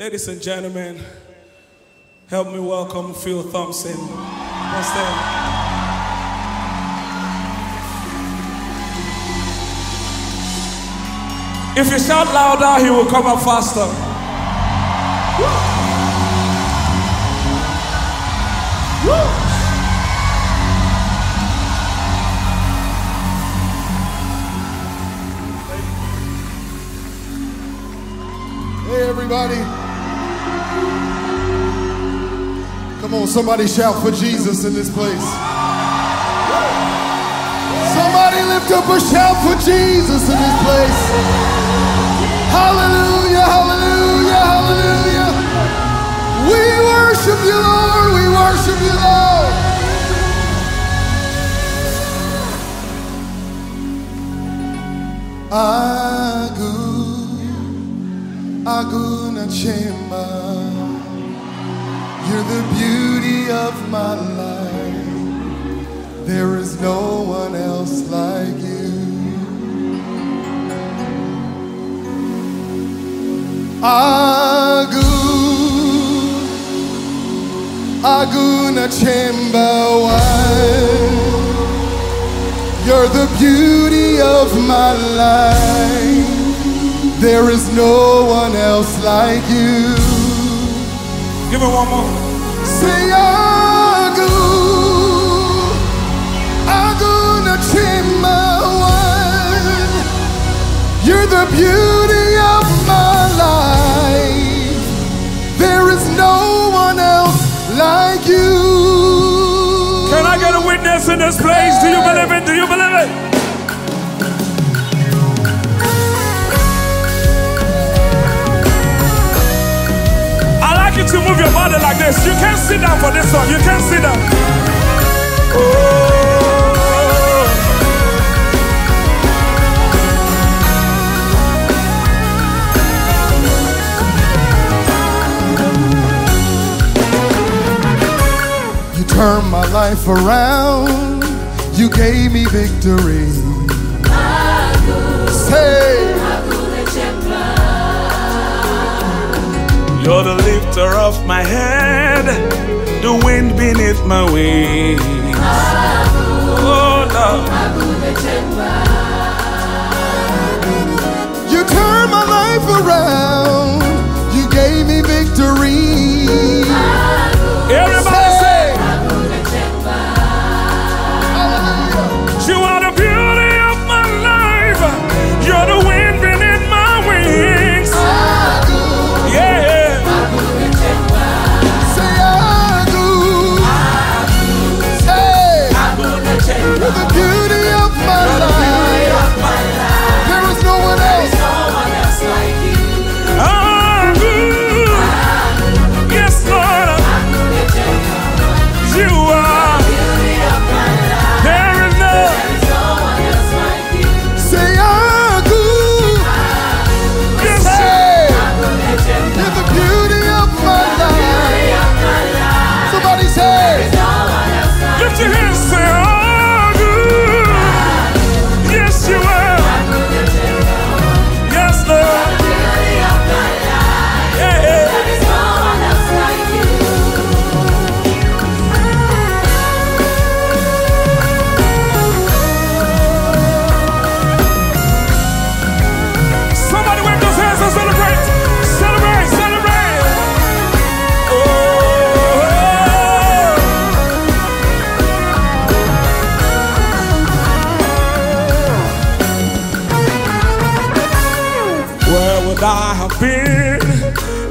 Ladies and gentlemen, help me welcome Phil Thompson. If you shout louder, he will come up faster. Hey, everybody. Come on, somebody shout for Jesus in this place. Somebody lift up a shout for Jesus in this place. Hallelujah, hallelujah, hallelujah. We worship you, Lord. We worship you, There is no one else like you. Agu, Aguna Chemba one. You're the beauty of my life. There is no one else like you. Give me one more. Say Agu, beauty of my life. There is no one else like you. Can I get a witness in this place? Do you believe it? Do you believe it? I like you to move your body like this. You can't sit down for this one. You can't sit down. Oh. Turned my life around. You gave me victory. Say, You're the lifter of my head, the wind beneath my wings. Oh, Lord. you turn my life around. Would I have been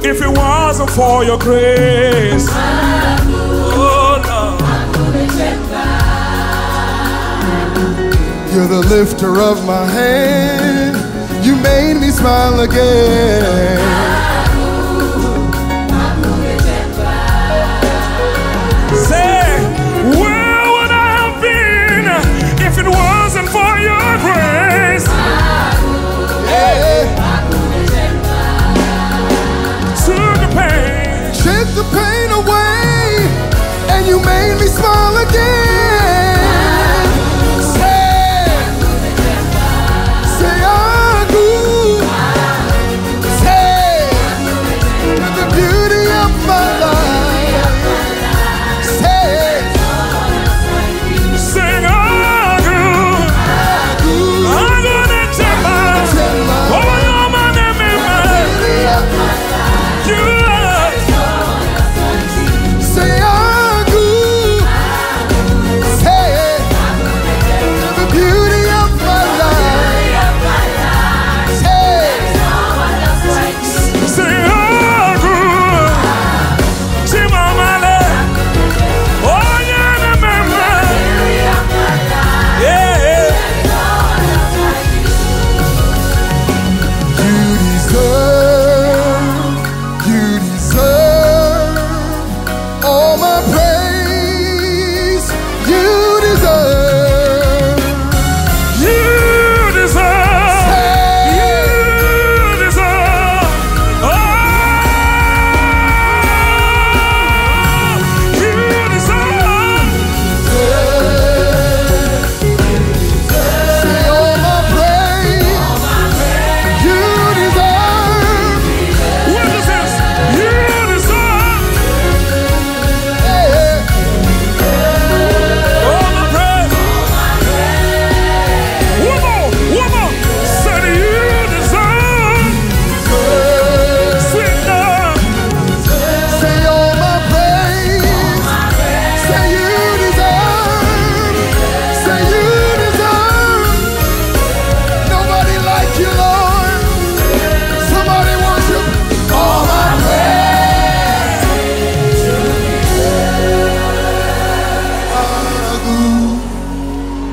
if it wasn't for your grace? You're the lifter of my hand. You made me smile again.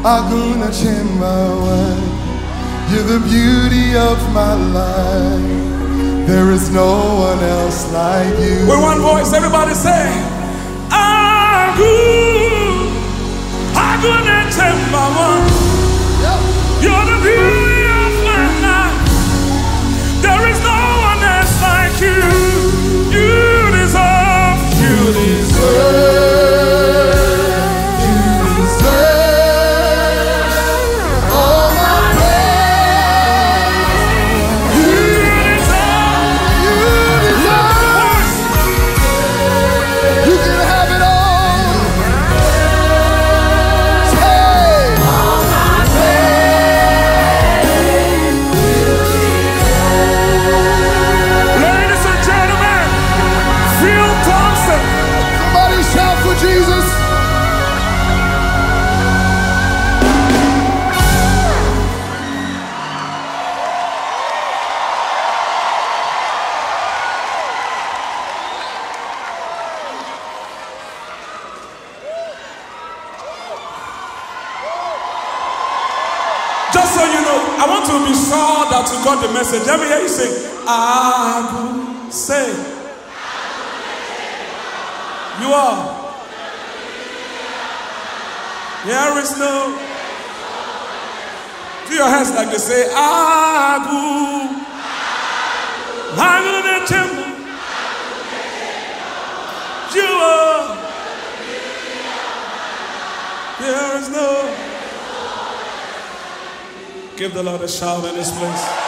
Chimbawan. You're the beauty of my life. There is no one else like you. With one voice, everybody say, Agu, Agu Netembawa. You're the got the message. Let me hear you say, Agu. Say. You are. There is no. Do your hands like they say, Agu. Agu the temple. You are. There is no. Give the Lord a shout in this place.